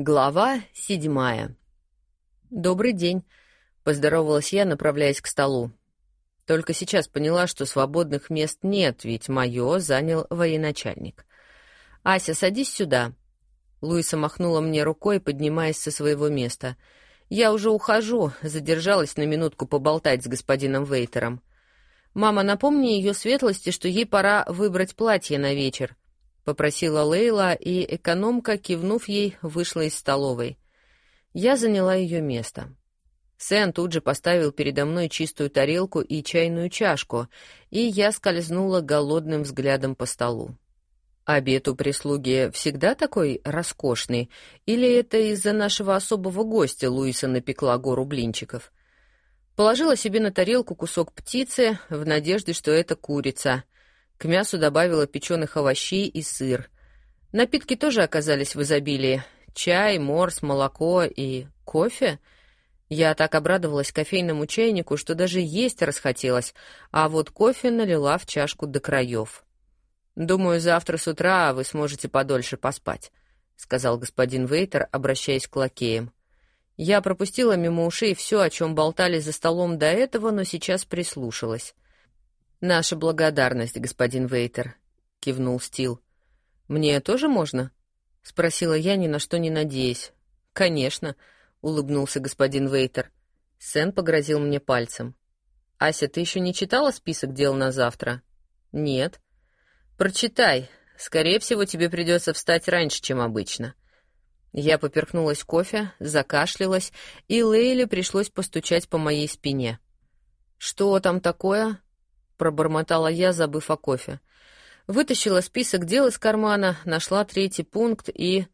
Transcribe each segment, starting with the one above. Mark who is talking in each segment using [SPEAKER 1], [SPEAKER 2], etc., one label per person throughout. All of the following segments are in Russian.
[SPEAKER 1] Глава седьмая. «Добрый день», — поздоровалась я, направляясь к столу. Только сейчас поняла, что свободных мест нет, ведь мое занял военачальник. «Ася, садись сюда». Луиса махнула мне рукой, поднимаясь со своего места. «Я уже ухожу», — задержалась на минутку поболтать с господином Вейтером. «Мама, напомни ее светлости, что ей пора выбрать платье на вечер попросила Лейла, и экономка, кивнув ей, вышла из столовой. Я заняла ее место. Сэн тут же поставил передо мной чистую тарелку и чайную чашку, и я скользнула голодным взглядом по столу. Обед у прислуги всегда такой роскошный, или это из-за нашего особого гостя Луиса напекла гору блинчиков? Положила себе на тарелку кусок птицы в надежде, что это курица — к мясу добавила печеных овощей и сыр. Напитки тоже оказались в изобилии. Чай, морс, молоко и кофе. Я так обрадовалась кофейному чайнику, что даже есть расхотелось, а вот кофе налила в чашку до краев. «Думаю, завтра с утра вы сможете подольше поспать», — сказал господин Вейтер, обращаясь к лакеям. Я пропустила мимо ушей все, о чем болтали за столом до этого, но сейчас прислушалась. «Наша благодарность, господин Вейтер», — кивнул Стил. «Мне тоже можно?» — спросила я, ни на что не надеясь. «Конечно», — улыбнулся господин Вейтер. Сэн погрозил мне пальцем. «Ася, ты еще не читала список дел на завтра?» «Нет». «Прочитай. Скорее всего, тебе придется встать раньше, чем обычно». Я поперхнулась кофе, закашлялась, и Лейле пришлось постучать по моей спине. «Что там такое?» Пробормотала я, забыв о кофе. Вытащила список дел из кармана, нашла третий пункт и...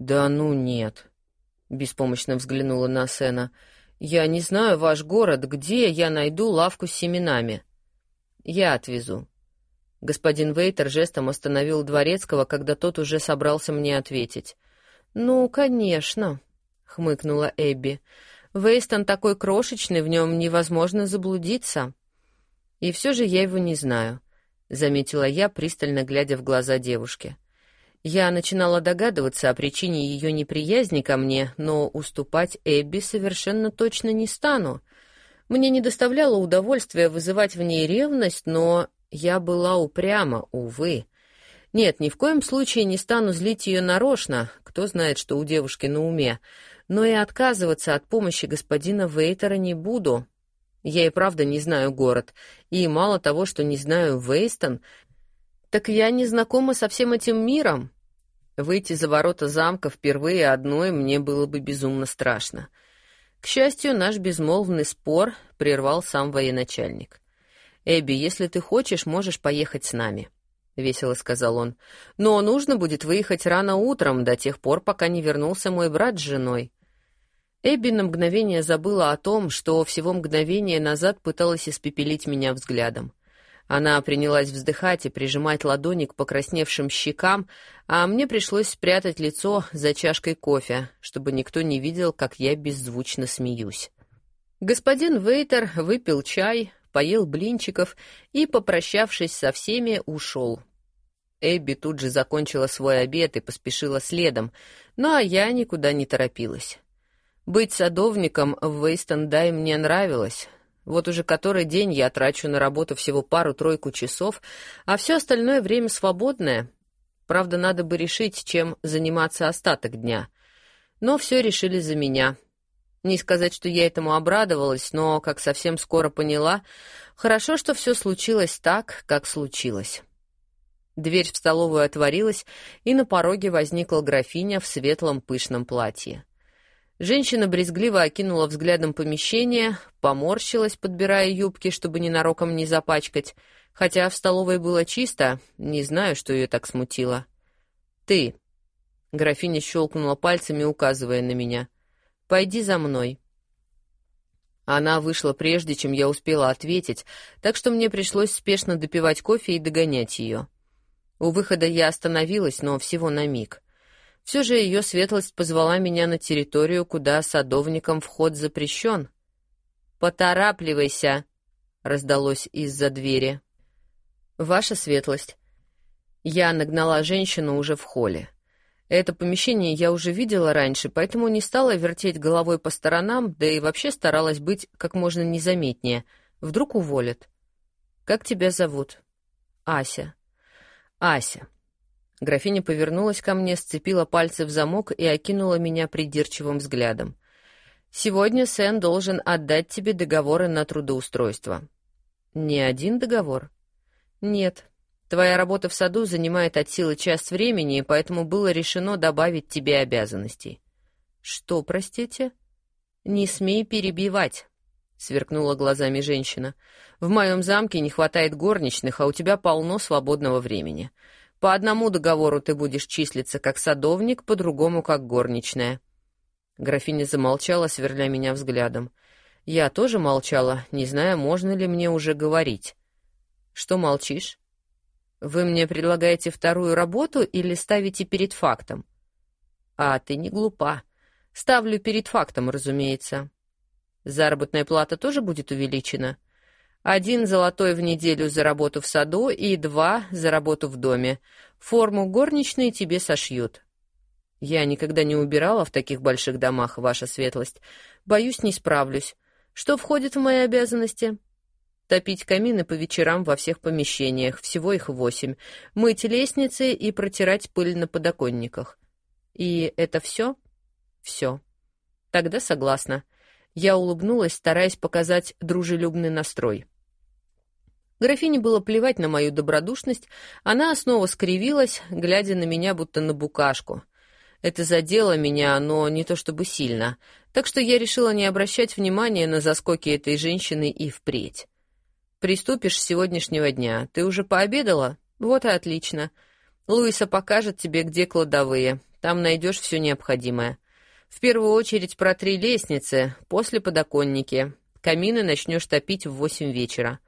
[SPEAKER 1] «Да ну нет», — беспомощно взглянула на Сена. «Я не знаю ваш город, где я найду лавку с семенами?» «Я отвезу». Господин Вейтер жестом остановил Дворецкого, когда тот уже собрался мне ответить. «Ну, конечно», — хмыкнула Эбби. «Вейстон такой крошечный, в нем невозможно заблудиться». И все же я его не знаю, заметила я, пристально глядя в глаза девушки. Я начинала догадываться о причине ее неприязни ко мне, но уступать Эбби совершенно точно не стану. Мне не доставляло удовольствия вызывать в ней ревность, но я была упряма, увы. Нет, ни в коем случае не стану злить ее нарочно, кто знает, что у девушки на уме, но и отказываться от помощи господина Вейтера не буду, я и правда не знаю город, и мало того, что не знаю Вейстон, так я не знакома со всем этим миром. Выйти за ворота замка впервые одной мне было бы безумно страшно. К счастью, наш безмолвный спор прервал сам военачальник. «Эбби, если ты хочешь, можешь поехать с нами», — весело сказал он. «Но нужно будет выехать рано утром, до тех пор, пока не вернулся мой брат с женой. Эбби на мгновение забыла о том, что всего мгновение назад пыталась испепелить меня взглядом. Она принялась вздыхать и прижимать ладони к покрасневшим щекам, а мне пришлось спрятать лицо за чашкой кофе, чтобы никто не видел, как я беззвучно смеюсь. Господин Вейтер выпил чай, поел блинчиков и, попрощавшись со всеми, ушел. Эбби тут же закончила свой обед и поспешила следом, ну а я никуда не торопилась. Быть садовником в Вейстендай мне нравилось. Вот уже который день я трачу на работу всего пару-тройку часов, а все остальное время свободное. Правда, надо бы решить, чем заниматься остаток дня. Но все решили за меня. Не сказать, что я этому обрадовалась, но, как совсем скоро поняла, хорошо, что все случилось так, как случилось. Дверь в столовую отворилась, и на пороге возникла графиня в светлом пышном платье. Женщина брезгливо окинула взглядом помещение, поморщилась, подбирая юбки, чтобы ненароком не запачкать, хотя в столовой было чисто, не знаю, что ее так смутило. «Ты», — графиня щелкнула пальцами, указывая на меня, — «пойди за мной». Она вышла прежде, чем я успела ответить, так что мне пришлось спешно допивать кофе и догонять ее. У выхода я остановилась, но всего на миг — все же ее светлость позвала меня на территорию, куда садовникам вход запрещен. «Поторапливайся!» — раздалось из-за двери. «Ваша светлость». Я нагнала женщину уже в холле. Это помещение я уже видела раньше, поэтому не стала вертеть головой по сторонам, да и вообще старалась быть как можно незаметнее. Вдруг уволят. «Как тебя зовут?» «Ася». «Ася». Графиня повернулась ко мне, сцепила пальцы в замок и окинула меня придирчивым взглядом. «Сегодня Сэн должен отдать тебе договоры на трудоустройство». «Не один договор?» «Нет. Твоя работа в саду занимает от силы час времени, поэтому было решено добавить тебе обязанностей». «Что, простите?» «Не смей перебивать», — сверкнула глазами женщина. «В моем замке не хватает горничных, а у тебя полно свободного времени. По одному договору ты будешь числиться как садовник, по другому — как горничная». Графиня замолчала, сверля меня взглядом. Я тоже молчала, не зная, можно ли мне уже говорить. «Что молчишь?» Вы мне предлагаете вторую работу или ставите перед фактом? А ты не глупа. Ставлю перед фактом, разумеется. Заработная плата тоже будет увеличена. Один золотой в неделю за работу в саду и два за работу в доме. Форму горничной тебе сошьют. Я никогда не убирала в таких больших домах, ваша светлость. Боюсь, не справлюсь. Что входит в мои обязанности?» топить камины по вечерам во всех помещениях, всего их восемь, мыть лестницы и протирать пыль на подоконниках. И это все? Все. Тогда согласна. Я улыбнулась, стараясь показать дружелюбный настрой. Графине было плевать на мою добродушность, она снова скривилась, глядя на меня, будто на букашку. Это задело меня, но не то чтобы сильно, так что я решила не обращать внимания на заскоки этой женщины и впредь. Приступишь с сегодняшнего дня. Ты уже пообедала? Вот и отлично. Луиса покажет тебе, где кладовые. Там найдешь все необходимое. В первую очередь протри лестницы, после подоконники. Камины начнешь топить в восемь вечера.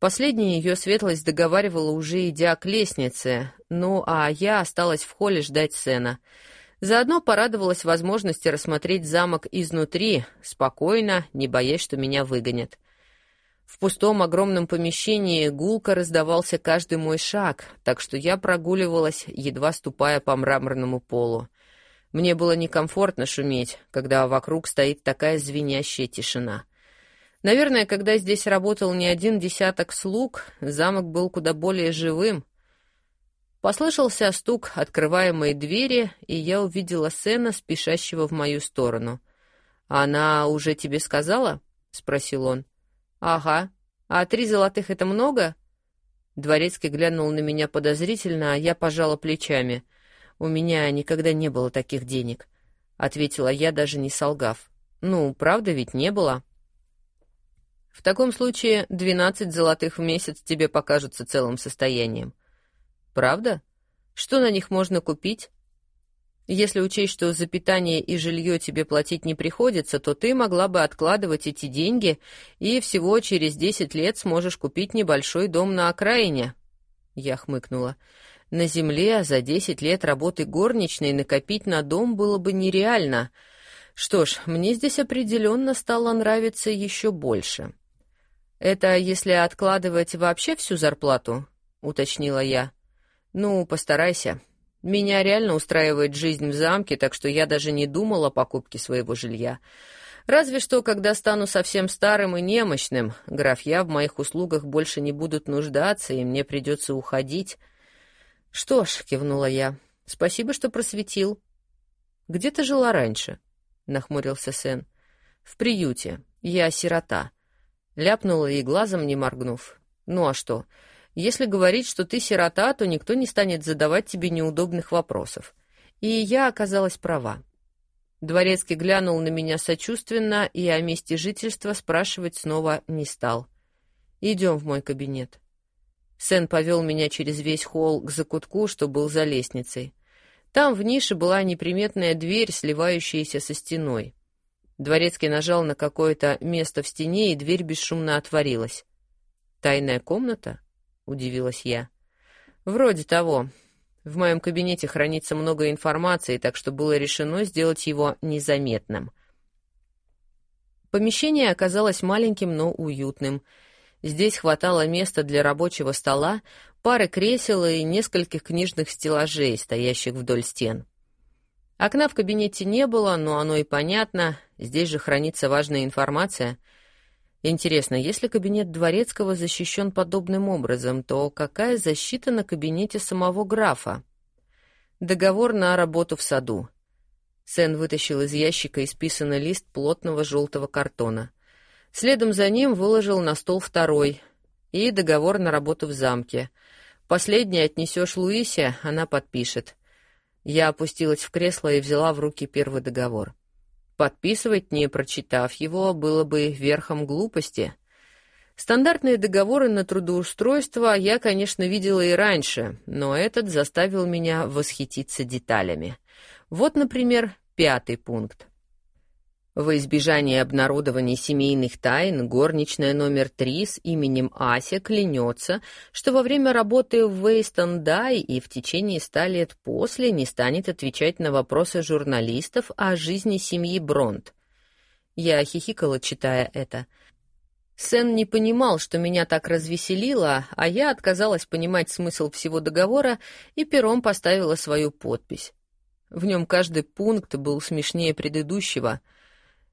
[SPEAKER 1] Последняя ее светлость договаривала уже идя к лестнице, ну а я осталась в холле ждать сцена. Заодно порадовалась возможности рассмотреть замок изнутри, спокойно, не боясь, что меня выгонят. В пустом огромном помещении гулко раздавался каждый мой шаг, так что я прогуливалась, едва ступая по мраморному полу. Мне было некомфортно шуметь, когда вокруг стоит такая звенящая тишина. Наверное, когда здесь работал не один десяток слуг, замок был куда более живым. Послышался стук открываемой двери, и я увидела Сена, спешащего в мою сторону. «Она уже тебе сказала?» — спросил он. «Ага. А три золотых — это много?» Дворецкий глянул на меня подозрительно, а я пожала плечами. «У меня никогда не было таких денег», — ответила я, даже не солгав. «Ну, правда ведь не было?» «В таком случае двенадцать золотых в месяц тебе покажутся целым состоянием». «Правда? Что на них можно купить?» Если учесть, что за питание и жилье тебе платить не приходится, то ты могла бы откладывать эти деньги, и всего через десять лет сможешь купить небольшой дом на окраине. Я хмыкнула. На земле за десять лет работы горничной накопить на дом было бы нереально. Что ж, мне здесь определенно стало нравиться еще больше. Это если откладывать вообще всю зарплату, уточнила я. Ну, постарайся. Меня реально устраивает жизнь в замке, так что я даже не думал о покупке своего жилья. Разве что, когда стану совсем старым и немощным, графья в моих услугах больше не будут нуждаться, и мне придется уходить. Что ж, кивнула я, спасибо, что просветил. Где ты жила раньше? нахмурился Сен. В приюте. Я сирота. Ляпнула и глазом не моргнув. Ну а что? Если говорить, что ты сирота, то никто не станет задавать тебе неудобных вопросов. И я оказалась права. Дворецкий глянул на меня сочувственно и о месте жительства спрашивать снова не стал. «Идем в мой кабинет». Сен повел меня через весь холл к закутку, что был за лестницей. Там в нише была неприметная дверь, сливающаяся со стеной. Дворецкий нажал на какое-то место в стене, и дверь бесшумно отворилась. «Тайная комната?» удивилась я. Вроде того. В моем кабинете хранится много информации, так что было решено сделать его незаметным. Помещение оказалось маленьким, но уютным. Здесь хватало места для рабочего стола, пары кресел и нескольких книжных стеллажей, стоящих вдоль стен. Окна в кабинете не было, но оно и понятно, здесь же хранится важная информация. Интересно, если кабинет Дворецкого защищен подобным образом, то какая защита на кабинете самого графа? Договор на работу в саду. Сен вытащил из ящика исписанный лист плотного желтого картона. Следом за ним выложил на стол второй и договор на работу в замке. Последний отнесешь Луисе, она подпишет. Я опустилась в кресло и взяла в руки первый договор. Подписывать, не прочитав его, было бы верхом глупости. Стандартные договоры на трудоустройство я, конечно, видела и раньше, но этот заставил меня восхититься деталями. Вот, например, пятый пункт. Во избежание обнародования семейных тайн горничная номер три с именем Ася клянется, что во время работы в Вейстон-Дай и в течение ста лет после не станет отвечать на вопросы журналистов о жизни семьи Бронт. Я хихикала, читая это. Сен не понимал, что меня так развеселило, а я отказалась понимать смысл всего договора и пером поставила свою подпись. В нем каждый пункт был смешнее предыдущего —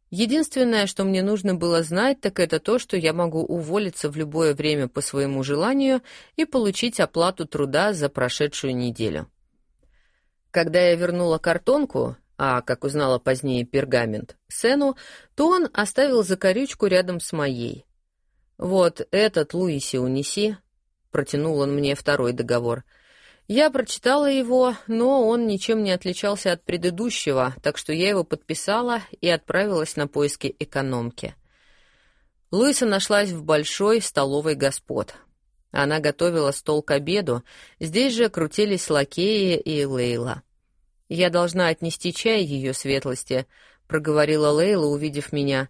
[SPEAKER 1] Единственное, что мне нужно было знать, так это то, что я могу уволиться в любое время по своему желанию и получить оплату труда за прошедшую неделю. Когда я вернула картонку, а, как узнала позднее, пергамент, Сену, то он оставил закорючку рядом с моей. «Вот этот Луиси унеси», — протянул он мне второй договор — я прочитала его, но он ничем не отличался от предыдущего, так что я его подписала и отправилась на поиски экономки. Луиса нашлась в большой столовой господ. Она готовила стол к обеду, здесь же крутились лакеи и Лейла. «Я должна отнести чай ее светлости», — проговорила Лейла, увидев меня.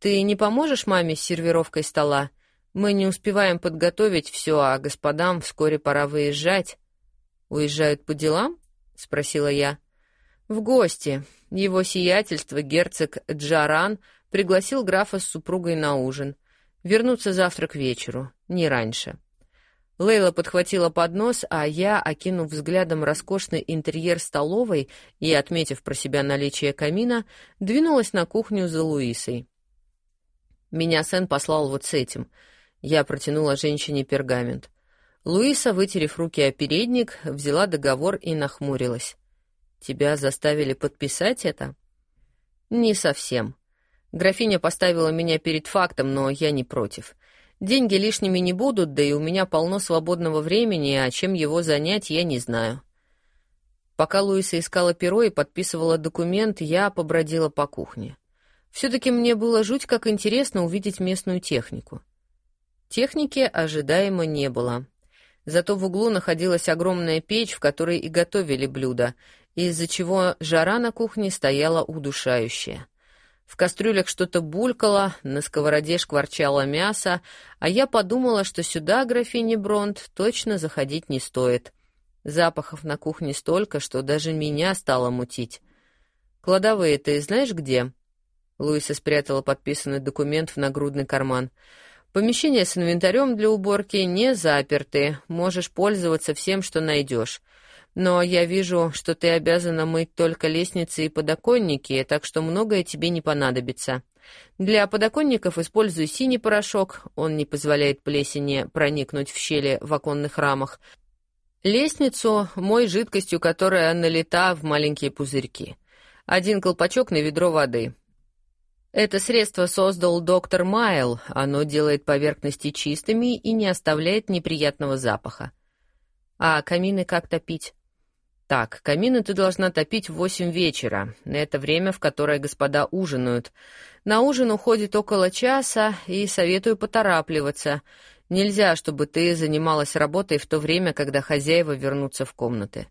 [SPEAKER 1] «Ты не поможешь маме с сервировкой стола? Мы не успеваем подготовить все, а господам вскоре пора выезжать». «Уезжают по делам?» — спросила я. «В гости. Его сиятельство, герцог Джаран, пригласил графа с супругой на ужин. Вернуться завтра к вечеру, не раньше». Лейла подхватила поднос, а я, окинув взглядом роскошный интерьер столовой и отметив про себя наличие камина, двинулась на кухню за Луисой. Меня Сен послал вот с этим. Я протянула женщине пергамент. Луиса, вытерев руки о передник, взяла договор и нахмурилась. «Тебя заставили подписать это?» «Не совсем. Графиня поставила меня перед фактом, но я не против. Деньги лишними не будут, да и у меня полно свободного времени, а чем его занять, я не знаю». Пока Луиса искала перо и подписывала документ, я побродила по кухне. Все-таки мне было жуть как интересно увидеть местную технику. Техники ожидаемо не было. Зато в углу находилась огромная печь, в которой и готовили блюда, из-за чего жара на кухне стояла удушающая. В кастрюлях что-то булькало, на сковороде шкварчало мясо, а я подумала, что сюда, графине Бронт, точно заходить не стоит. Запахов на кухне столько, что даже меня стало мутить. «Кладовые ты знаешь где?» Луиса спрятала подписанный документ в нагрудный карман — Помещения с инвентарем для уборки не заперты, можешь пользоваться всем, что найдешь. Но я вижу, что ты обязана мыть только лестницы и подоконники, так что многое тебе не понадобится. Для подоконников используй синий порошок, он не позволяет плесени проникнуть в щели в оконных рамах. Лестницу мой жидкостью, которая налита в маленькие пузырьки. Один колпачок на ведро воды. Это средство создал доктор Майл. Оно делает поверхности чистыми и не оставляет неприятного запаха. А камины как топить? Так, камины ты должна топить в восемь вечера. Это время, в которое господа ужинают. На ужин уходит около часа, и советую поторапливаться. Нельзя, чтобы ты занималась работой в то время, когда хозяева вернутся в комнаты.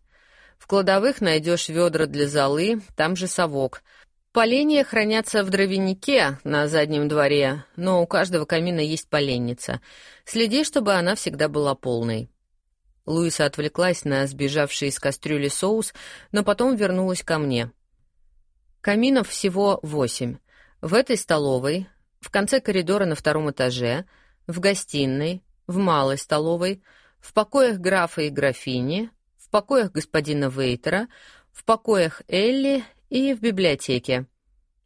[SPEAKER 1] В кладовых найдешь ведра для золы, там же совок — Поленья хранятся в дровянике на заднем дворе, но у каждого камина есть поленница. Следи, чтобы она всегда была полной. Луиса отвлеклась на сбежавший из кастрюли соус, но потом вернулась ко мне. Каминов всего восемь. В этой столовой, в конце коридора на втором этаже, в гостиной, в малой столовой, в покоях графа и графини, в покоях господина Вейтера, в покоях Элли и в библиотеке.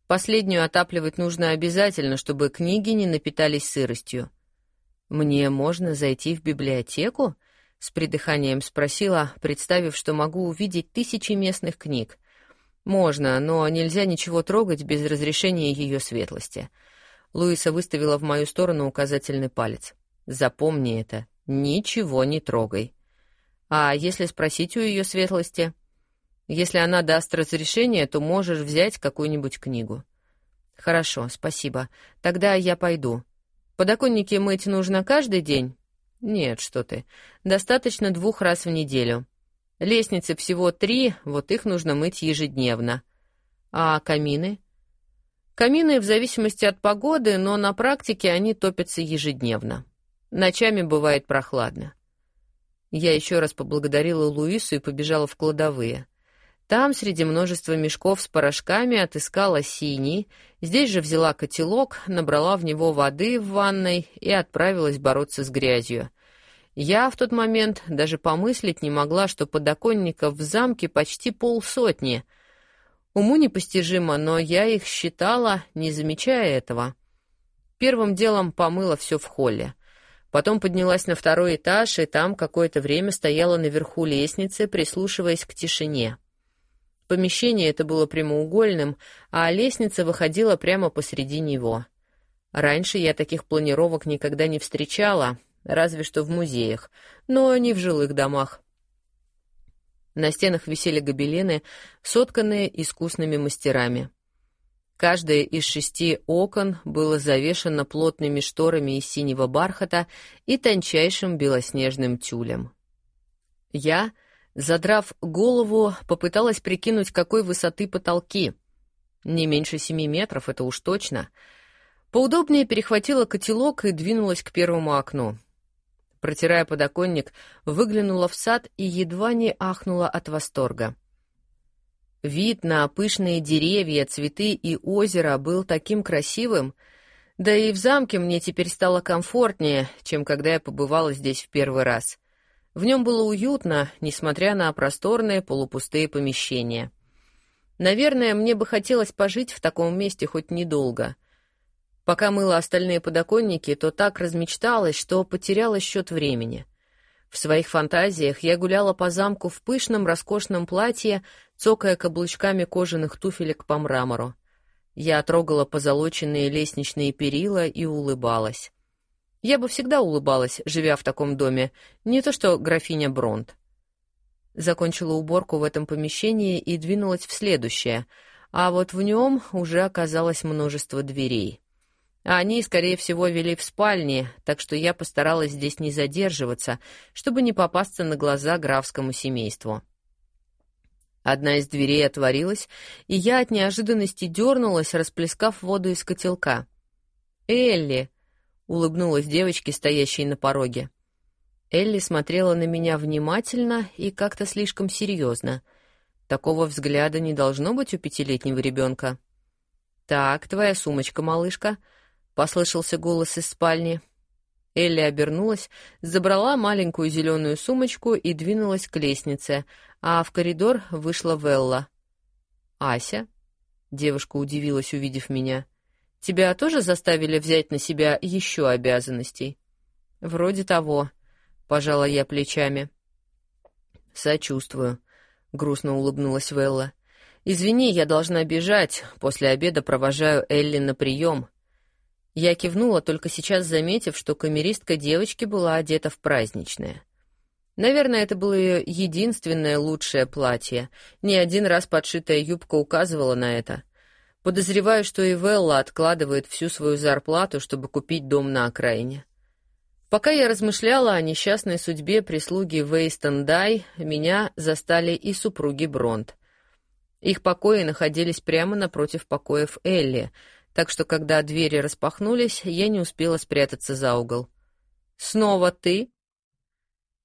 [SPEAKER 1] Последнюю отапливать нужно обязательно, чтобы книги не напитались сыростью. «Мне можно зайти в библиотеку?» — с придыханием спросила, представив, что могу увидеть тысячи местных книг. «Можно, но нельзя ничего трогать без разрешения ее светлости». Луиса выставила в мою сторону указательный палец. «Запомни это. Ничего не трогай». «А если спросить у ее светлости?» «Если она даст разрешение, то можешь взять какую-нибудь книгу». «Хорошо, спасибо. Тогда я пойду. Подоконники мыть нужно каждый день?» «Нет, что ты. Достаточно двух раз в неделю. Лестницы всего три, вот их нужно мыть ежедневно. А камины?» «Камины в зависимости от погоды, но на практике они топятся ежедневно. Ночами бывает прохладно». Я еще раз поблагодарила Луису и побежала в кладовые. Там, среди множества мешков с порошками, отыскала синий, здесь же взяла котелок, набрала в него воды в ванной и отправилась бороться с грязью. Я в тот момент даже помыслить не могла, что подоконников в замке почти полсотни. Уму непостижимо, но я их считала, не замечая этого. Первым делом помыла все в холле. Потом поднялась на второй этаж, и там какое-то время стояла наверху лестницы, прислушиваясь к тишине. Помещение это было прямоугольным, а лестница выходила прямо посреди него. Раньше я таких планировок никогда не встречала, разве что в музеях, но не в жилых домах. На стенах висели гобелены, сотканные искусными мастерами. Каждое из шести окон было завешено плотными шторами из синего бархата и тончайшим белоснежным тюлем. Я — Задрав голову, попыталась прикинуть, какой высоты потолки. Не меньше семи метров, это уж точно. Поудобнее перехватила котелок и двинулась к первому окну. Протирая подоконник, выглянула в сад и едва не ахнула от восторга. Вид на пышные деревья, цветы и озеро был таким красивым, да и в замке мне теперь стало комфортнее, чем когда я побывала здесь в первый раз. В нем было уютно, несмотря на просторные полупустые помещения. Наверное, мне бы хотелось пожить в таком месте хоть недолго. Пока мыла остальные подоконники, то так размечталась, что потеряла счет времени. В своих фантазиях я гуляла по замку в пышном роскошном платье, цокая каблучками кожаных туфелек по мрамору. Я трогала позолоченные лестничные перила и улыбалась. Я бы всегда улыбалась, живя в таком доме, не то что графиня Бронт. Закончила уборку в этом помещении и двинулась в следующее, а вот в нем уже оказалось множество дверей. Они, скорее всего, вели в спальне, так что я постаралась здесь не задерживаться, чтобы не попасться на глаза графскому семейству. Одна из дверей отворилась, и я от неожиданности дернулась, расплескав воду из котелка. «Элли!» — улыбнулась девочке, стоящей на пороге. Элли смотрела на меня внимательно и как-то слишком серьезно. Такого взгляда не должно быть у пятилетнего ребенка. «Так, твоя сумочка, малышка», — послышался голос из спальни. Элли обернулась, забрала маленькую зеленую сумочку и двинулась к лестнице, а в коридор вышла Велла. «Ася?» — девушка удивилась, увидев меня. Тебя тоже заставили взять на себя еще обязанностей? Вроде того, пожала я плечами. Сочувствую, грустно улыбнулась Велла. Извини, я должна бежать. После обеда провожаю Элли на прием. Я кивнула, только сейчас заметив, что камеристка девочки была одета в праздничное. Наверное, это было ее единственное лучшее платье. Не один раз подшитая юбка указывала на это — Подозреваю, что и Велла откладывает всю свою зарплату, чтобы купить дом на окраине. Пока я размышляла о несчастной судьбе прислуги Вейстон Дай, меня застали и супруги Бронт. Их покои находились прямо напротив покоев Элли, так что когда двери распахнулись, я не успела спрятаться за угол. «Снова ты?»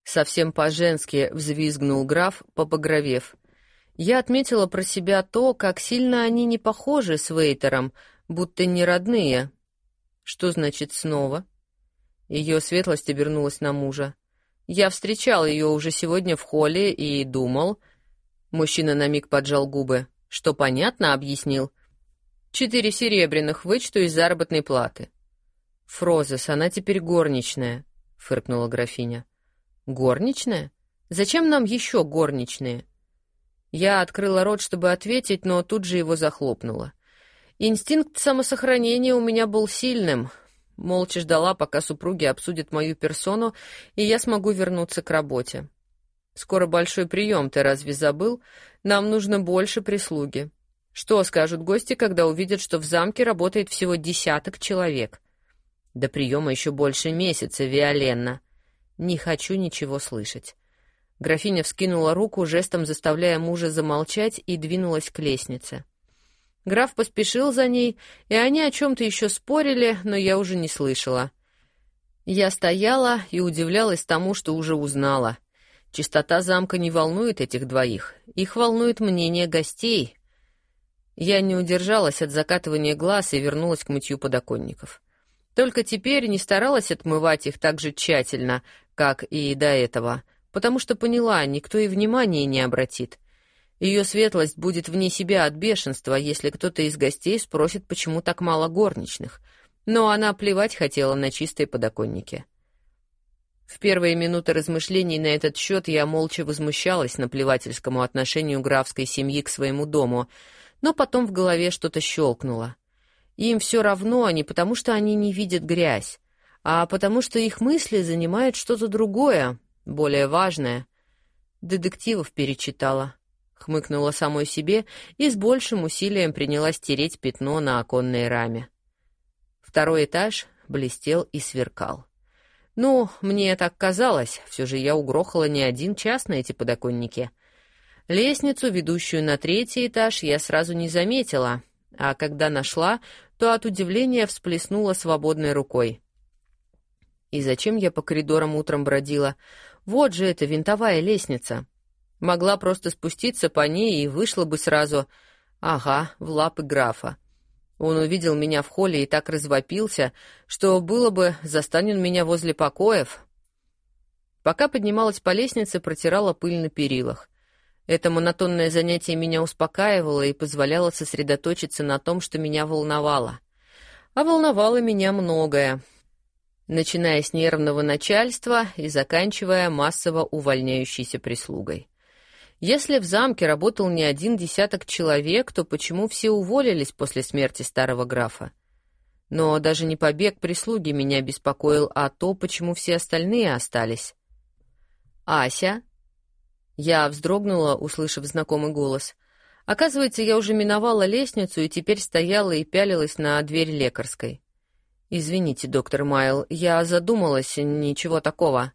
[SPEAKER 1] Совсем по-женски взвизгнул граф, побагровев. Я отметила про себя то, как сильно они не похожи с Вейтером, будто не родные. Что значит снова? Ее светлость обернулась на мужа. «Я встречал ее уже сегодня в холле и думал...» Мужчина на миг поджал губы. «Что понятно?» — объяснил. «Четыре серебряных вычту из заработной платы». «Фрозес, она теперь горничная», — фыркнула графиня. «Горничная? Зачем нам еще горничные?» Я открыла рот, чтобы ответить, но тут же его захлопнула. Инстинкт самосохранения у меня был сильным. Молча ждала, пока супруги обсудят мою персону, и я смогу вернуться к работе. Скоро большой прием, ты разве забыл? Нам нужно больше прислуги. Что скажут гости, когда увидят, что в замке работает всего десяток человек? До приема еще больше месяца, Виоленна. Не хочу ничего слышать. Графиня вскинула руку, жестом заставляя мужа замолчать, и двинулась к лестнице. Граф поспешил за ней, и они о чем-то еще спорили, но я уже не слышала. Я стояла и удивлялась тому, что уже узнала. Чистота замка не волнует этих двоих, их волнует мнение гостей. Я не удержалась от закатывания глаз и вернулась к мытью подоконников. Только теперь не старалась отмывать их так же тщательно, как и до этого, потому что поняла, никто и внимания не обратит — ее светлость будет вне себя от бешенства, если кто-то из гостей спросит, почему так мало горничных. Но она плевать хотела на чистые подоконники. В первые минуты размышлений на этот счет я молча возмущалась наплевательскому отношению графской семьи к своему дому, но потом в голове что-то щелкнуло. Им все равно, а не потому, что они не видят грязь, а потому, что их мысли занимает что-то другое, более важное. Детективов перечитала хмыкнула самой себе и с большим усилием принялась тереть пятно на оконной раме. Второй этаж блестел и сверкал. Ну, мне так казалось, все же я угрохала не один час на эти подоконники. Лестницу, ведущую на третий этаж, я сразу не заметила, а когда нашла, то от удивления всплеснула свободной рукой. И зачем я по коридорам утром бродила? Вот же эта винтовая лестница. Могла просто спуститься по ней и вышла бы сразу. Ага, в лапы графа. Он увидел меня в холле и так развопился, что было бы, застанет меня возле покоев. Пока поднималась по лестнице, протирала пыль на перилах. Это монотонное занятие меня успокаивало и позволяло сосредоточиться на том, что меня волновало. А волновало меня многое, начиная с нервного начальства и заканчивая массово увольняющейся прислугой. Если в замке работал не один десяток человек, то почему все уволились после смерти старого графа? Но даже не побег прислуги меня беспокоил, а то, почему все остальные остались. «Ася?» Я вздрогнула, услышав знакомый голос. Оказывается, я уже миновала лестницу и теперь стояла и пялилась на дверь лекарской. «Извините, доктор Майл, я задумалась, ничего такого».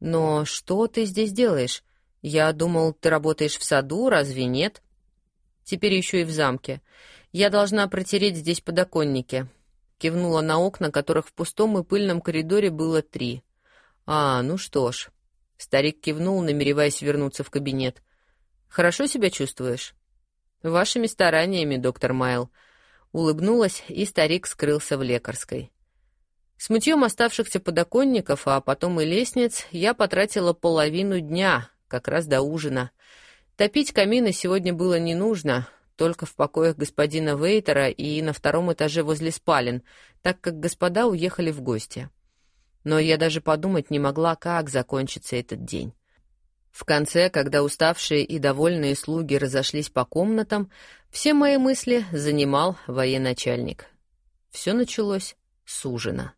[SPEAKER 1] «Но что ты здесь делаешь? «Я думал, ты работаешь в саду, разве нет?» «Теперь еще и в замке. Я должна протереть здесь подоконники». Кивнула на окна, которых в пустом и пыльном коридоре было три. «А, ну что ж». Старик кивнул, намереваясь вернуться в кабинет. «Хорошо себя чувствуешь?» «Вашими стараниями, доктор Майл». Улыбнулась, и старик скрылся в лекарской. С мытьем оставшихся подоконников, а потом и лестниц, я потратила половину дня, как раз до ужина. Топить камины сегодня было не нужно, только в покоях господина Вейтера и на втором этаже возле спален, так как господа уехали в гости. Но я даже подумать не могла, как закончится этот день. В конце, когда уставшие и довольные слуги разошлись по комнатам, все мои мысли занимал военачальник. Все началось с ужина.